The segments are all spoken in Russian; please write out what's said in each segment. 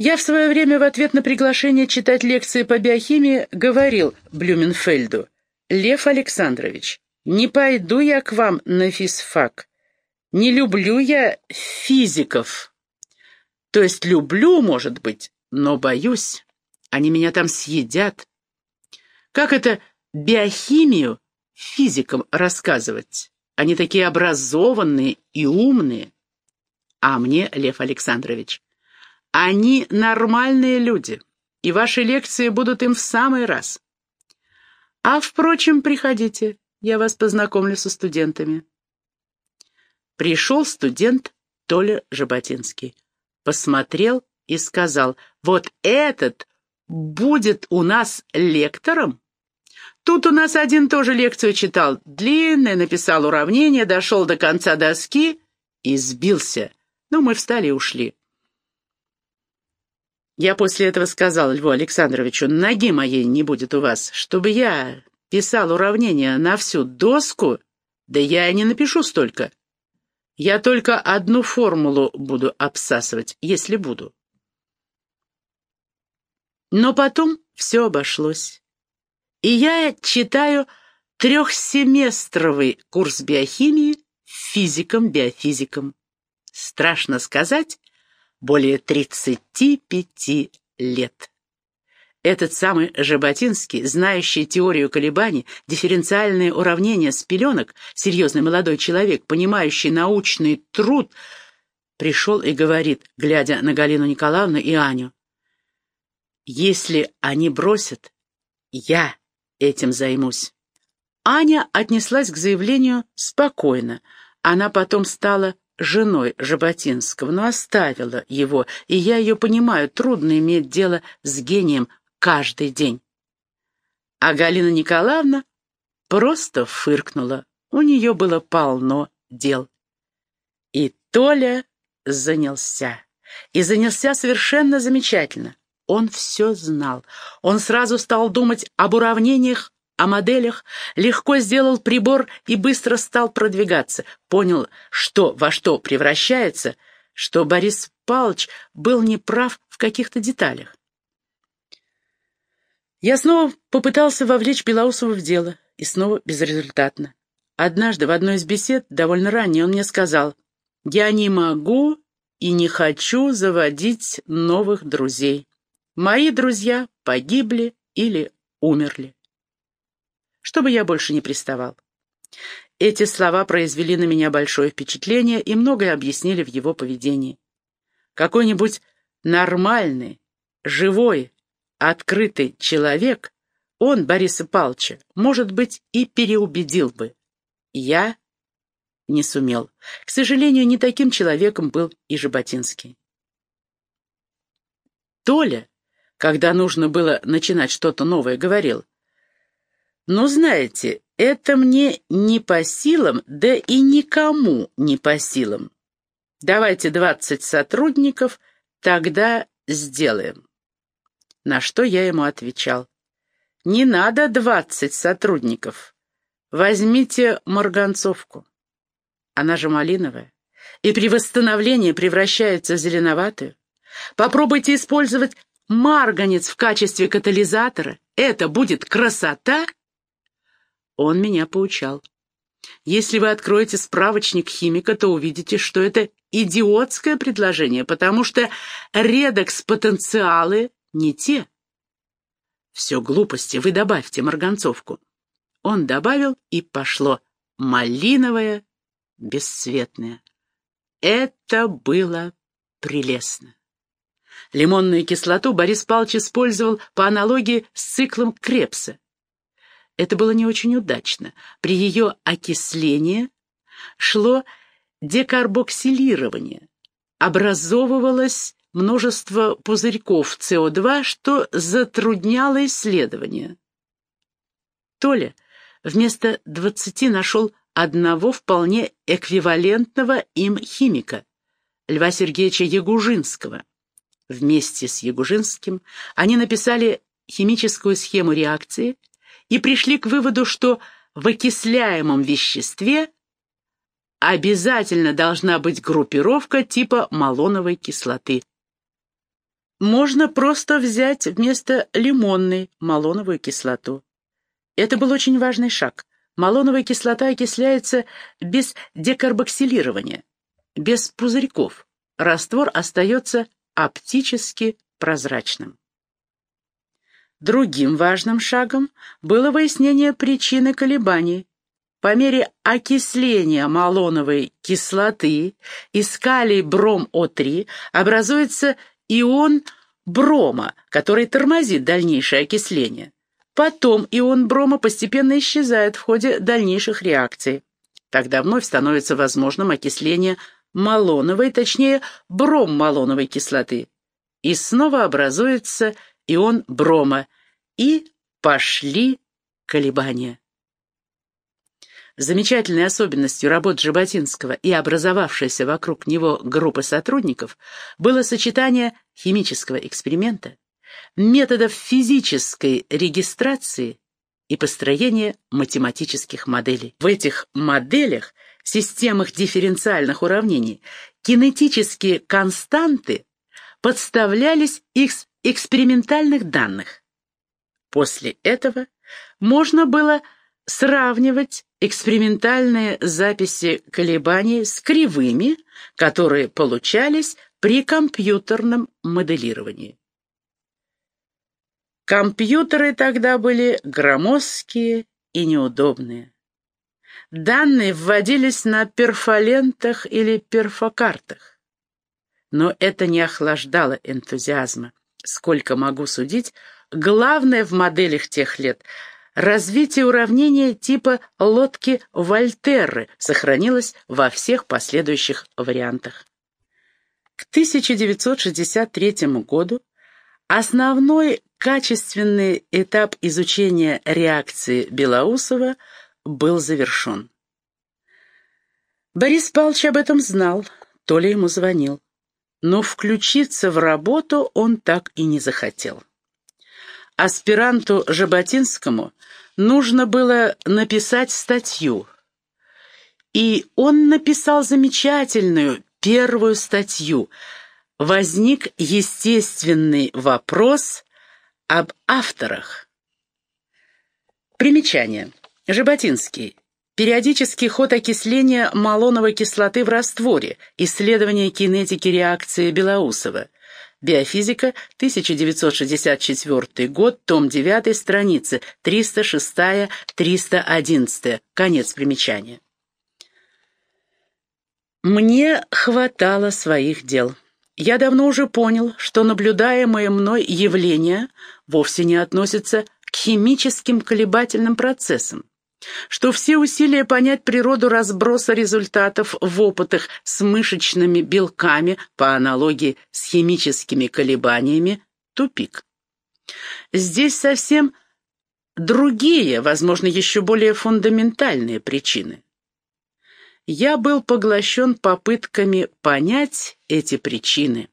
Я в свое время в ответ на приглашение читать лекции по биохимии говорил Блюменфельду, «Лев Александрович, не пойду я к вам на физфак. Не люблю я физиков. То есть люблю, может быть, но боюсь. Они меня там съедят. Как это биохимию физикам рассказывать? Они такие образованные и умные. А мне, Лев Александрович, они нормальные люди, и ваши лекции будут им в самый раз. А, впрочем, приходите, я вас познакомлю со студентами. Пришел студент Толя Жаботинский, посмотрел и сказал, вот этот будет у нас лектором? Тут у нас один тоже лекцию читал, длинное, написал уравнение, дошел до конца доски и сбился. Ну, мы встали и ушли. Я после этого сказал Льву Александровичу, ноги моей не будет у вас, чтобы я писал уравнение на всю доску, да я и не напишу столько. Я только одну формулу буду обсасывать, если буду. Но потом все обошлось. И я читаю трехсеместровый курс биохимии физиком-биофизиком. Страшно сказать, более 35 лет. Этот самый Жаботинский, знающий теорию колебаний, дифференциальные уравнения с пеленок, серьезный молодой человек, понимающий научный труд, пришел и говорит, глядя на Галину Николаевну и Аню, «Если они бросят, я этим займусь». Аня отнеслась к заявлению спокойно. Она потом стала женой Жаботинского, но оставила его, и я ее понимаю, трудно иметь дело с гением каждый день. А Галина Николаевна просто фыркнула, у нее было полно дел. И Толя занялся. И занялся совершенно замечательно. Он все знал. Он сразу стал думать об уравнениях о моделях, легко сделал прибор и быстро стал продвигаться. Понял, что во что превращается, что Борис Павлович был неправ в каких-то деталях. Я снова попытался вовлечь Белоусова в дело, и снова безрезультатно. Однажды в одной из бесед, довольно ранее, он мне сказал, «Я не могу и не хочу заводить новых друзей. Мои друзья погибли или умерли чтобы я больше не приставал. Эти слова произвели на меня большое впечатление и многое объяснили в его поведении. Какой-нибудь нормальный, живой, открытый человек, он, Бориса Палча, может быть, и переубедил бы. Я не сумел. К сожалению, не таким человеком был и Жаботинский. Толя, когда нужно было начинать что-то новое, говорил, но знаете, это мне не по силам, да и никому не по силам. Давайте двадцать сотрудников, тогда сделаем. На что я ему отвечал. Не надо двадцать сотрудников. Возьмите марганцовку. Она же малиновая. И при восстановлении превращается в зеленоватую. Попробуйте использовать марганец в качестве катализатора. Это будет красота он меня поучал. Если вы откроете справочник химика, то увидите, что это идиотское предложение, потому что редокс-потенциалы не те. Все глупости, вы добавьте марганцовку. Он добавил, и пошло малиновое, бесцветное. Это было прелестно. Лимонную кислоту Борис Павлович использовал по аналогии с циклом Крепса. Это было не очень удачно. При ее окислении шло декарбоксилирование. Образовывалось множество пузырьков СО2, что затрудняло исследование. Толя вместо двадцати нашел одного вполне эквивалентного им химика, Льва Сергеевича Ягужинского. Вместе с Ягужинским они написали химическую схему реакции и пришли к выводу, что в окисляемом веществе обязательно должна быть группировка типа малоновой кислоты. можно просто взять вместо лимонной малоновую кислоту. Это был очень важный шаг. Малоновая кислота окисляется без декарбоксилирования, без пузырьков. Раствор остается оптически прозрачным. Другим важным шагом было выяснение причины колебаний. По мере окисления малоновой кислоты из калий бром О3 образуется ион брома, который тормозит дальнейшее окисление. Потом ион брома постепенно исчезает в ходе дальнейших реакций. Тогда вновь становится возможным окисление малоновой, точнее, бром-малоновой кислоты. И снова образуется ион брома, и пошли колебания. Замечательной особенностью работ Жаботинского и образовавшейся вокруг него группы сотрудников было сочетание химического эксперимента, методов физической регистрации и построения математических моделей. В этих моделях, системах дифференциальных уравнений, кинетические константы подставлялись из экспериментальных данных. После этого можно было сравнивать экспериментальные записи колебаний с кривыми, которые получались при компьютерном моделировании. Компьютеры тогда были громоздкие и неудобные. Данные вводились на перфолентах или перфокартах. Но это не охлаждало энтузиазма. Сколько могу судить, главное в моделях тех лет — Развитие уравнения типа лодки Вольтерры сохранилось во всех последующих вариантах. К 1963 году основной качественный этап изучения реакции Белоусова был завершен. Борис Павлович об этом знал, то ли ему звонил, но включиться в работу он так и не захотел. Аспиранту Жаботинскому нужно было написать статью. И он написал замечательную первую статью. Возник естественный вопрос об авторах. Примечание. Жаботинский. Периодический ход окисления малоновой кислоты в растворе. Исследование кинетики реакции Белоусова. Биофизика, 1964 год, том 9, страницы 306-311. Конец примечания. Мне хватало своих дел. Я давно уже понял, что наблюдаемые мной явления вовсе не относятся к химическим колебательным процессам что все усилия понять природу разброса результатов в опытах с мышечными белками по аналогии с химическими колебаниями – тупик. Здесь совсем другие, возможно, еще более фундаментальные причины. Я был поглощен попытками понять эти причины,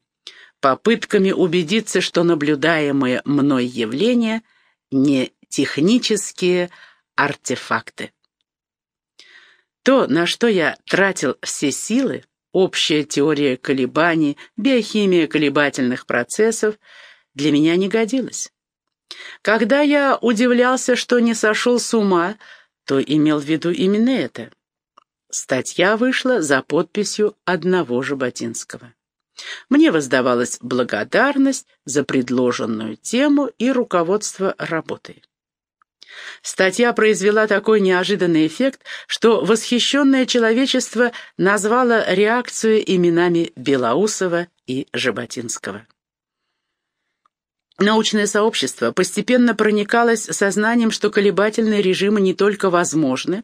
попытками убедиться, что наблюдаемые мной явления не технические, артефакты. То, на что я тратил все силы, общая теория колебаний, биохимия колебательных процессов, для меня не годилось. Когда я удивлялся, что не сошел с ума, то имел в виду именно это. Статья вышла за подписью одного Жаботинского. Мне воздавалась благодарность за предложенную тему и руководство работой. Статья произвела такой неожиданный эффект, что восхищенное человечество назвало реакцию именами Белоусова и Жаботинского. Научное сообщество постепенно проникалось сознанием, что колебательные режимы не только возможны,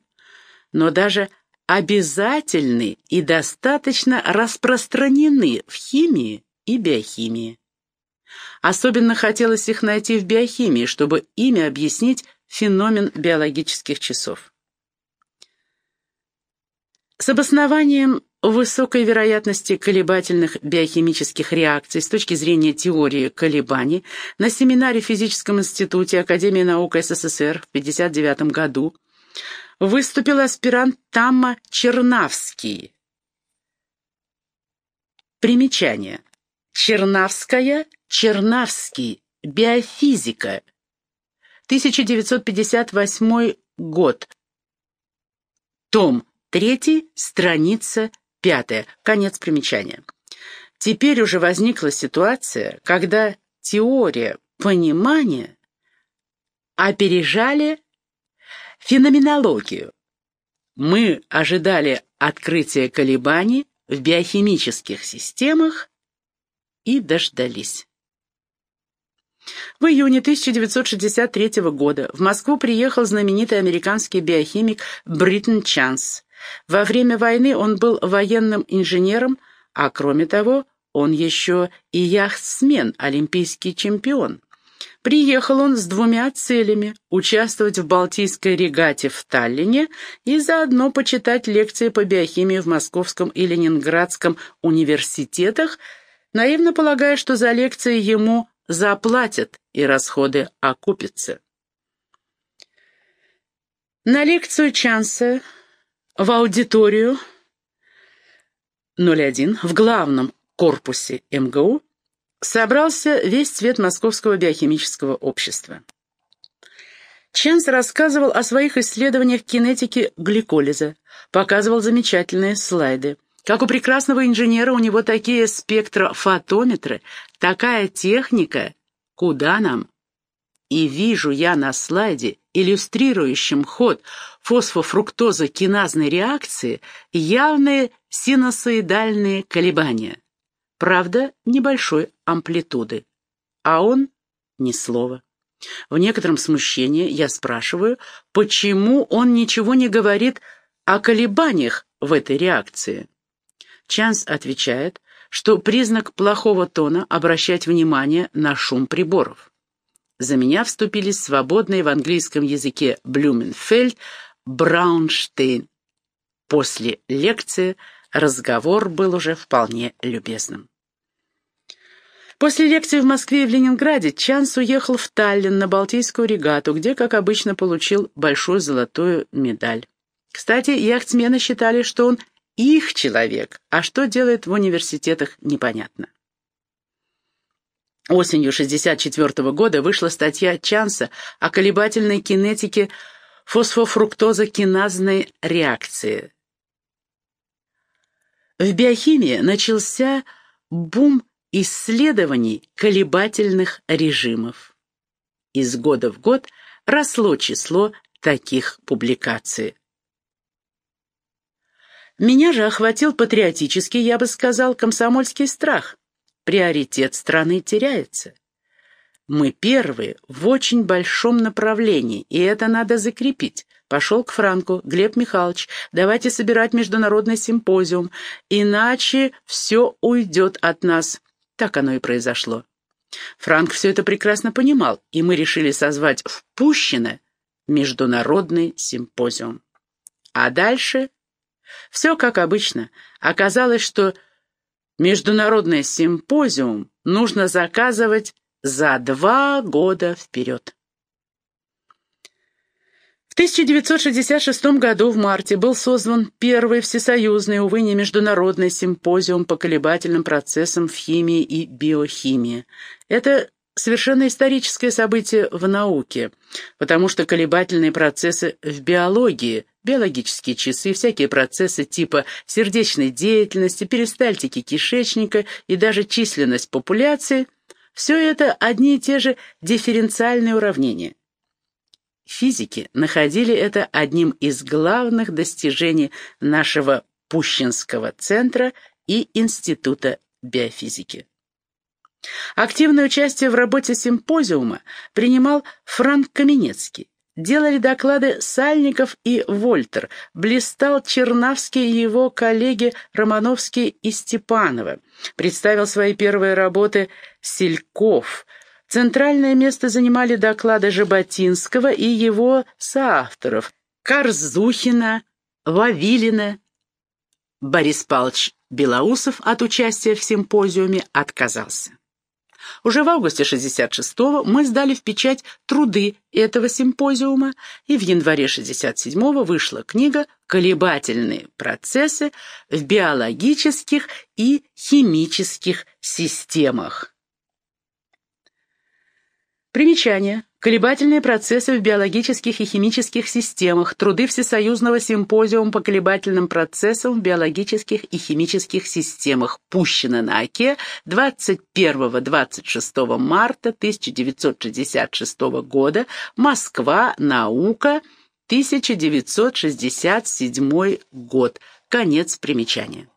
но даже обязательны и достаточно распространены в химии и биохимии. Особенно хотелось их найти в биохимии, чтобы ими объяснить феномен биологических часов. С обоснованием высокой вероятности колебательных биохимических реакций с точки зрения теории колебаний на семинаре в Физическом институте Академии наук СССР в 1959 году выступил аспирант Тамма Чернавский. Примечание. Чернавская Чернавский. Биофизика. 1958 год. Том 3, страница 5. Конец примечания. Теперь уже возникла ситуация, когда теория понимания опережали феноменологию. Мы ожидали открытия колебаний в биохимических системах и дождались. В июне 1963 года в Москву приехал знаменитый американский биохимик Бриттон Чанс. Во время войны он был военным инженером, а кроме того, он еще и яхтсмен, олимпийский чемпион. Приехал он с двумя целями – участвовать в Балтийской регате в Таллине и заодно почитать лекции по биохимии в Московском и Ленинградском университетах, наивно полагая, что за лекции ему заплатят и расходы окупятся. На лекцию Чанса в аудиторию 01 в главном корпусе МГУ собрался весь цвет Московского биохимического общества. Ченс рассказывал о своих исследованиях кинетики гликолиза, показывал замечательные слайды. Как у прекрасного инженера у него такие спектрофотометры, такая техника, куда нам? И вижу я на слайде, иллюстрирующем ход фосфофруктоза-киназной реакции, явные синусоидальные колебания. Правда, небольшой амплитуды. А он ни слова. В некотором смущении я спрашиваю, почему он ничего не говорит о колебаниях в этой реакции. Чанс отвечает, что признак плохого тона обращать внимание на шум приборов. За меня вступились свободные в английском языке Блюменфельд, Браунштейн. После лекции разговор был уже вполне любезным. После лекции в Москве и в Ленинграде Чанс уехал в Таллин на Балтийскую регату, где, как обычно, получил большую золотую медаль. Кстати, яхтсмены считали, что он их человек, а что делает в университетах, непонятно. Осенью 1964 года вышла статья Чанса о колебательной кинетике фосфофруктоза-киназной реакции. В биохимии начался бум исследований колебательных режимов. Из года в год росло число таких публикаций. Меня же охватил патриотический, я бы сказал, комсомольский страх. Приоритет страны теряется. Мы первые в очень большом направлении, и это надо закрепить. Пошел к Франку, Глеб Михайлович, давайте собирать международный симпозиум, иначе все уйдет от нас. Так оно и произошло. Франк все это прекрасно понимал, и мы решили созвать в Пущино международный симпозиум. А дальше все как обычно. Оказалось, что международный симпозиум нужно заказывать за два года вперед. В 1966 году в марте был создан первый всесоюзный, увы, не международный симпозиум по колебательным процессам в химии и биохимии. Это совершенно историческое событие в науке, потому что колебательные процессы в биологии, биологические часы, всякие процессы типа сердечной деятельности, перистальтики кишечника и даже численность популяции – все это одни и те же дифференциальные уравнения. Физики находили это одним из главных достижений нашего Пущинского центра и Института биофизики. Активное участие в работе симпозиума принимал Франк Каменецкий. Делали доклады Сальников и Вольтер, блистал Чернавский и его коллеги Романовский и Степанова. Представил свои первые работы Сельков – Центральное место занимали доклады Жаботинского и его соавторов Корзухина, Вавилина. Борис Павлович Белоусов от участия в симпозиуме отказался. Уже в августе 66-го мы сдали в печать труды этого симпозиума, и в январе 67-го вышла книга «Колебательные процессы в биологических и химических системах». Примечание. Колебательные процессы в биологических и химических системах. Труды Всесоюзного симпозиума по колебательным процессам в биологических и химических системах. Пущено на ОКЕ 21-26 марта 1966 года. Москва. Наука. 1967 год. Конец примечания.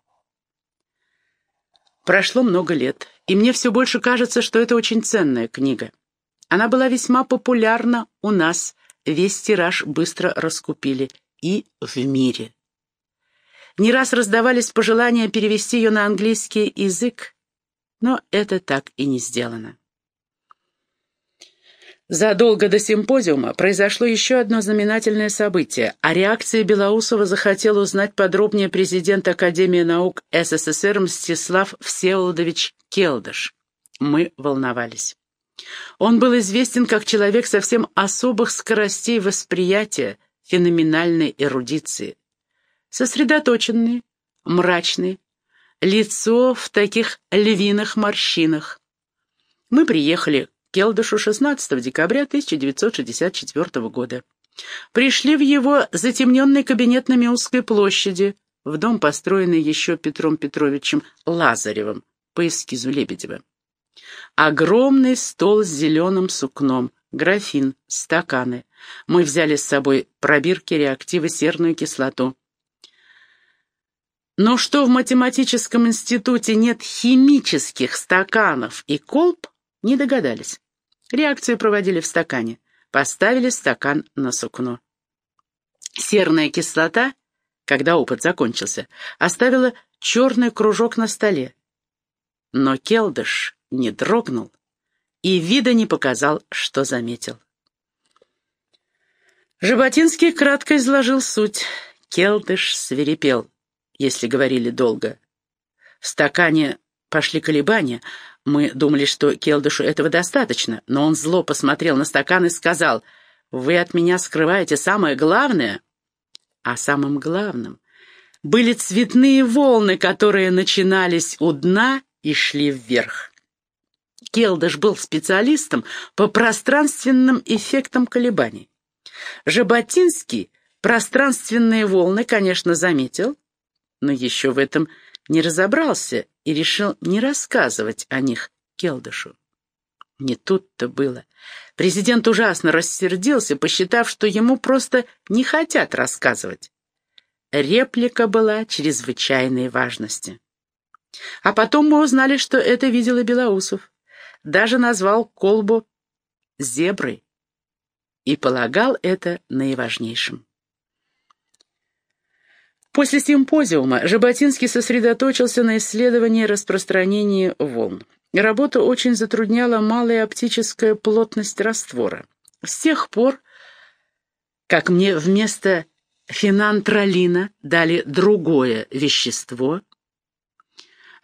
Прошло много лет, и мне все больше кажется, что это очень ценная книга. Она была весьма популярна у нас, весь тираж быстро раскупили. И в мире. Не раз раздавались пожелания перевести ее на английский язык, но это так и не сделано. Задолго до симпозиума произошло еще одно знаменательное событие. О реакции Белоусова захотел узнать подробнее президент Академии наук СССР Мстислав Всеволодович Келдыш. Мы волновались. Он был известен как человек совсем особых скоростей восприятия, феноменальной эрудиции. Сосредоточенный, мрачный, лицо в таких львиных морщинах. Мы приехали к Келдышу 16 декабря 1964 года. Пришли в его затемненный кабинет на Миусской площади, в дом, построенный еще Петром Петровичем Лазаревым по эскизу Лебедева. Огромный стол с зеленым сукном, графин, стаканы. Мы взяли с собой пробирки, реактивы, серную кислоту. Но что в математическом институте нет химических стаканов и колб, не догадались. Реакцию проводили в стакане. Поставили стакан на сукно. Серная кислота, когда опыт закончился, оставила черный кружок на столе. Но Келдыш не дрогнул и вида не показал, что заметил. Жаботинский кратко изложил суть. Келдыш свирепел, если говорили долго. В стакане пошли колебания. Мы думали, что Келдышу этого достаточно, но он зло посмотрел на стакан и сказал, «Вы от меня скрываете самое главное». А самым главным были цветные волны, которые начинались у дна и шли вверх. Келдыш был специалистом по пространственным эффектам колебаний. Жаботинский пространственные волны, конечно, заметил, но еще в этом не разобрался и решил не рассказывать о них Келдышу. Не тут-то было. Президент ужасно рассердился, посчитав, что ему просто не хотят рассказывать. Реплика была чрезвычайной важности. А потом мы узнали, что это видел и Белоусов даже назвал колбу зеброй и полагал это наиважнейшим. После симпозиума Жаботинский сосредоточился на исследовании распространения волн. Работу очень затрудняла малая оптическая плотность раствора. С тех пор, как мне вместо фенантролина дали другое вещество,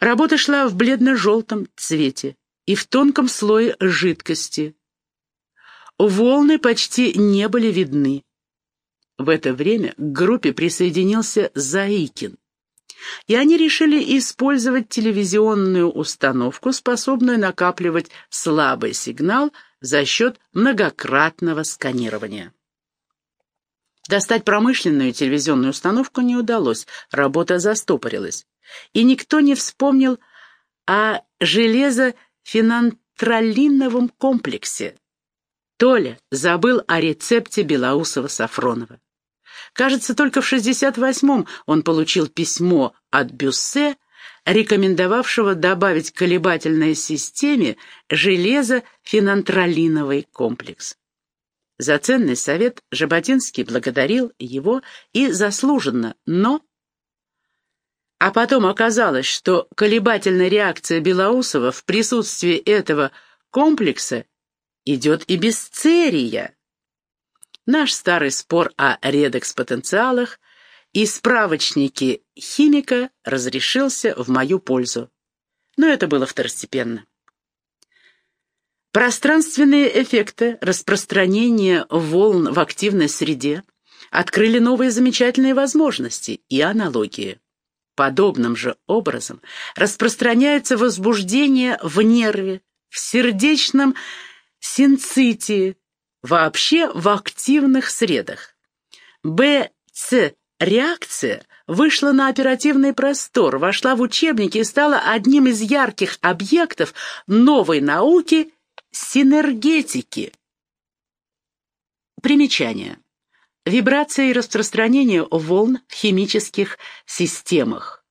работа шла в бледно-желтом цвете, и в тонком слое жидкости. Волны почти не были видны. В это время к группе присоединился Заикин, и они решили использовать телевизионную установку, способную накапливать слабый сигнал за счет многократного сканирования. Достать промышленную телевизионную установку не удалось, работа застопорилась, и никто не вспомнил о железо фенантролиновом комплексе. Толя забыл о рецепте Белоусова-Сафронова. Кажется, только в 68-м он получил письмо от Бюссе, рекомендовавшего добавить к колебательной системе железо-фенантролиновый комплекс. За ценный совет Жаботинский благодарил его и заслуженно, но а потом оказалось, что колебательная реакция Белоусова в присутствии этого комплекса идет и без церия. Наш старый спор о редекс-потенциалах и справочники химика разрешился в мою пользу. Но это было второстепенно. Пространственные эффекты распространения волн в активной среде открыли новые замечательные возможности и аналогии. Подобным же образом распространяется возбуждение в нерве, в сердечном синцитии, вообще в активных средах. БЦ-реакция вышла на оперативный простор, вошла в учебники и стала одним из ярких объектов новой науки синергетики. Примечание. Вибрация и распространение волн в химических системах.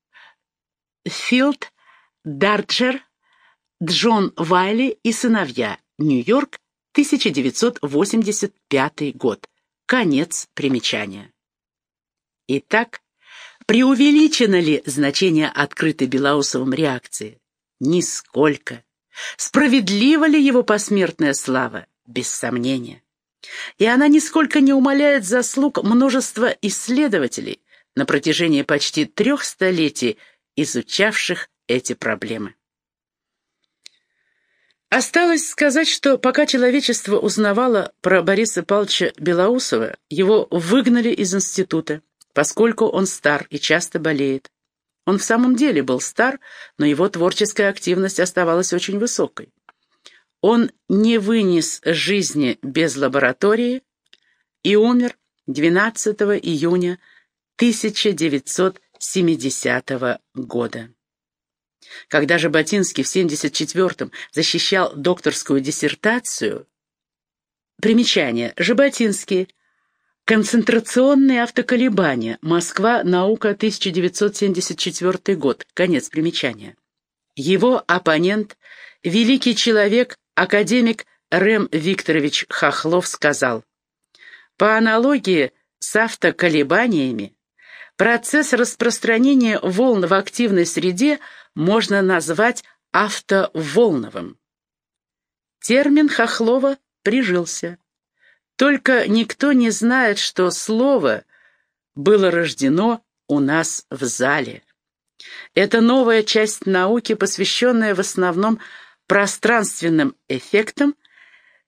Филд, Дарджер, Джон Вайли и сыновья. Нью-Йорк, 1985 год. Конец примечания. Итак, преувеличено ли значение открытой Белоусовым реакции? Нисколько. Справедлива ли его посмертная слава? Без сомнения. И она нисколько не умаляет заслуг множества исследователей на протяжении почти трех столетий, изучавших эти проблемы. Осталось сказать, что пока человечество узнавало про Бориса Павловича Белоусова, его выгнали из института, поскольку он стар и часто болеет. Он в самом деле был стар, но его творческая активность оставалась очень высокой. Он не вынес жизни без лаборатории и умер 12 июня 1970 года. Когда же Ботинский в 74-м защищал докторскую диссертацию, примечание, Жаботинский, концентрационные автоколебания, Москва, наука, 1974 год, конец примечания. Его оппонент, великий человек, академик Рэм Викторович Хохлов сказал, по аналогии с автоколебаниями, процесс распространения волн в активной среде – можно назвать автоволновым. Термин Хохлова прижился. Только никто не знает, что слово было рождено у нас в зале. Это новая часть науки, посвященная в основном пространственным эффектам,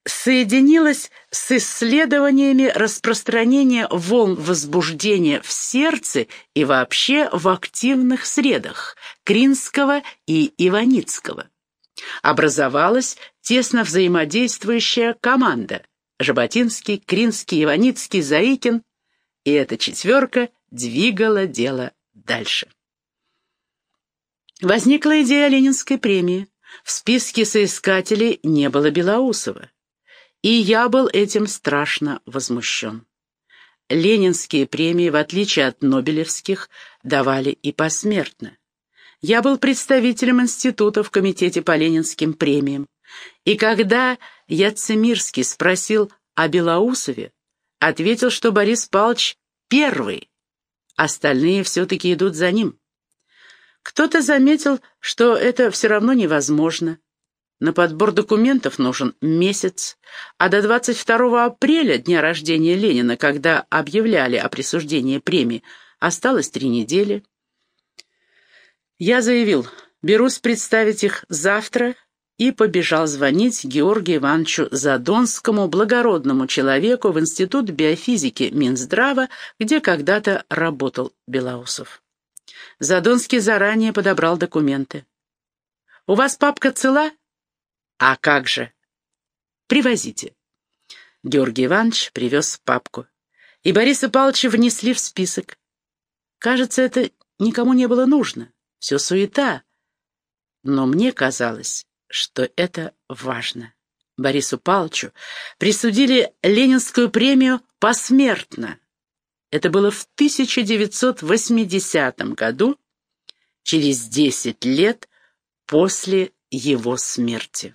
соединилась с исследованиями распространения волн возбуждения в сердце и вообще в активных средах Кринского и Иваницкого. Образовалась тесно взаимодействующая команда Жаботинский, Кринский, Иваницкий, Заикин, и эта четверка двигала дело дальше. Возникла идея Ленинской премии. В списке соискателей не было Белоусова. И я был этим страшно возмущен. Ленинские премии, в отличие от Нобелевских, давали и посмертно. Я был представителем института в комитете по ленинским премиям. И когда Яцемирский спросил о Белоусове, ответил, что Борис Павлович первый, остальные все-таки идут за ним. Кто-то заметил, что это все равно невозможно, на подбор документов нужен месяц, а до 22 апреля, дня рождения Ленина, когда объявляли о присуждении премии, осталось три недели. Я заявил, берусь представить их завтра, и побежал звонить Георгию Ивановичу Задонскому, благородному человеку в Институт биофизики Минздрава, где когда-то работал Белоусов. Задонский заранее подобрал документы. «У вас папка цела?» «А как же?» «Привозите». Георгий Иванович привез папку. И Бориса Павловича внесли в список. Кажется, это никому не было нужно. Все суета. Но мне казалось, что это важно. Борису Павловичу присудили Ленинскую премию посмертно. Это было в 1980 году, через 10 лет после его смерти.